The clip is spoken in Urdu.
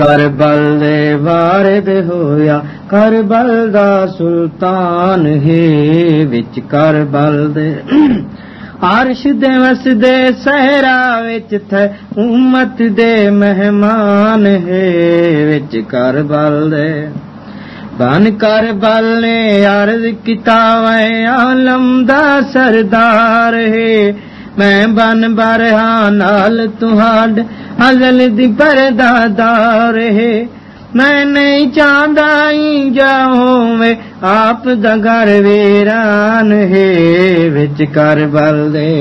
کربل دے وارد ہویا کربل دا سلطان ہے، وچ کربل دے عرش دے وس دے وچ تھے، امت دے مہمان ہے، وچ کربل دے بن کربل نے عرض کیتا، وے عالم دا سردار ہے۔ میں بن برہا نال تہاڈ ازل دی پردادار ہے میں نہیں چاہتا جا جاؤں آپ دا گھر ویران ہے وچ کربل دے